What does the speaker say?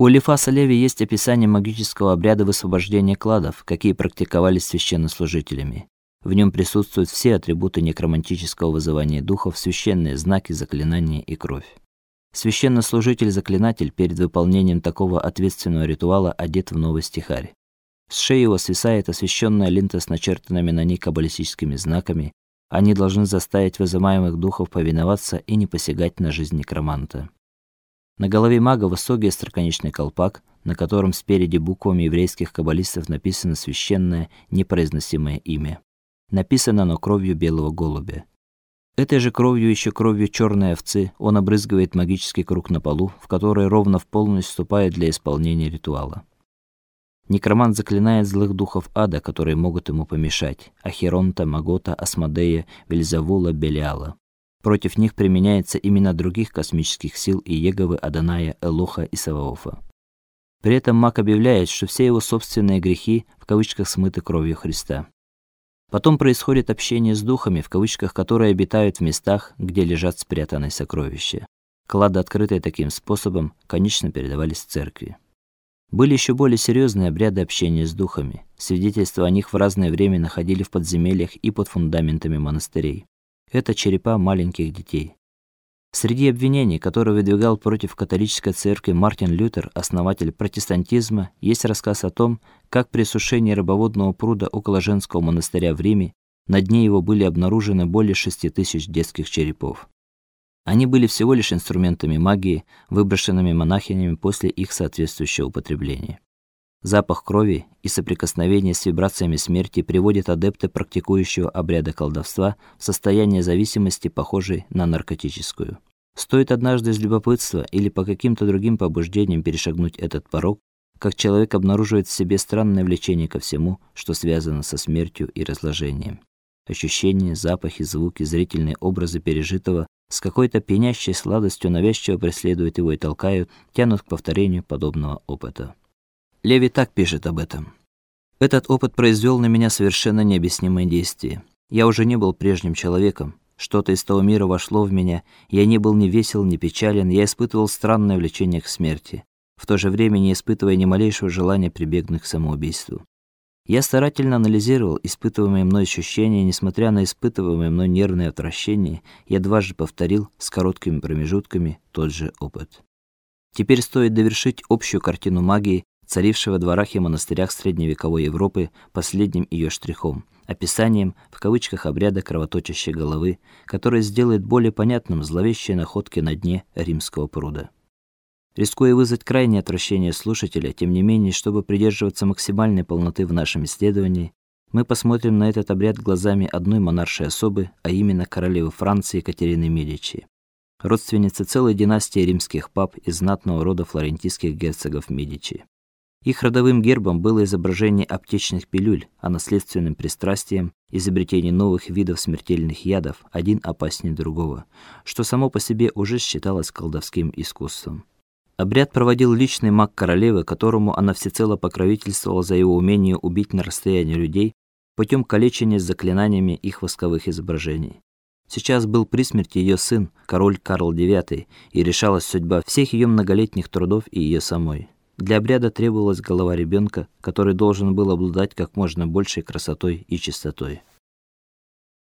У Элифаса Леви есть описание магического обряда высвобождения кладов, какие практиковались священнослужителями. В нем присутствуют все атрибуты некромантического вызывания духов, священные знаки, заклинания и кровь. Священнослужитель-заклинатель перед выполнением такого ответственного ритуала одет в новый стихарь. С шеи его свисает освященная лента с начертанными на ней каббалистическими знаками. Они должны заставить вызываемых духов повиноваться и не посягать на жизнь некроманта. На голове мага высокий остроконечный колпак, на котором спереди буквами еврейских каббалистов написано священное, непроизносимое имя. Написано оно кровью белого голубя. Этой же кровью, еще кровью черной овцы, он обрызгивает магический круг на полу, в который ровно в полночь вступает для исполнения ритуала. Некромант заклинает злых духов ада, которые могут ему помешать: Ахеронта, Магота, Асмодея, Вельзавула, Белиала. Против них применяется имена других космических сил и Еговы, Аданая, Элоха и Саваофа. При этом маг объявляет, что все его собственные грехи в кавычках смыты кровью Христа. Потом происходит общение с духами, в кавычках, которые обитают в местах, где лежат спрятанные сокровища. Клады, открытые таким способом, конечно, передавались церкви. Были еще более серьезные обряды общения с духами. Свидетельства о них в разное время находили в подземельях и под фундаментами монастырей. Это черепа маленьких детей. Среди обвинений, которые выдвигал против католической церкви Мартин Лютер, основатель протестантизма, есть рассказ о том, как при сушении рыбоводного пруда около женского монастыря в Риме на дне его были обнаружены более шести тысяч детских черепов. Они были всего лишь инструментами магии, выброшенными монахинями после их соответствующего употребления. Запах крови и соприкосновение с вибрациями смерти приводит адепта, практикующего обряды колдовства, в состояние зависимости, похожей на наркотическую. Стоит однажды из любопытства или по каким-то другим побуждениям перешагнуть этот порог, как человек обнаруживает в себе странное влечение ко всему, что связано со смертью и разложением. Ощущения, запахи, звуки, зрительные образы пережитого с какой-то пьянящей сладостью навязчиво преследуют его и толкают, тянут к повторению подобного опыта. Леви так пишет об этом. Этот опыт произвел на меня совершенно необъяснимое действие. Я уже не был прежним человеком. Что-то из того мира вошло в меня. Я не был ни весел, ни печален, я испытывал странное влечение к смерти, в то же время не испытывая ни малейшего желания прибегнуть к самоубийству. Я старательно анализировал испытываемые мной ощущения, несмотря на испытываемое мной нервное отвращение, я дважды повторил с короткими промежутками тот же опыт. Теперь стоит довершить общую картину магии, царившего в дворах и монастырях средневековой Европы, последним ее штрихом, описанием в кавычках обряда кровоточащей головы, который сделает более понятным зловещие находки на дне римского пруда. Рискуя вызвать крайнее отвращение слушателя, тем не менее, чтобы придерживаться максимальной полноты в нашем исследовании, мы посмотрим на этот обряд глазами одной монаршей особы, а именно королевы Франции Екатерины Медичи, родственницы целой династии римских пап из знатного рода флорентийских герцогов Медичи. Их родовым гербом было изображение аптечных пилюль, а наследственным пристрастием изобретение новых видов смертельных ядов, один опаснее другого, что само по себе уже считалось колдовским искусством. Обряд проводил личный маг королевы, которому она всецело покровительствовала за его умение убить на расстоянии людей путем калечения с заклинаниями их восковых изображений. Сейчас был при смерти ее сын, король Карл IX, и решалась судьба всех ее многолетних трудов и ее самой. Для обряда требовалась голова ребенка, который должен был обладать как можно большей красотой и чистотой.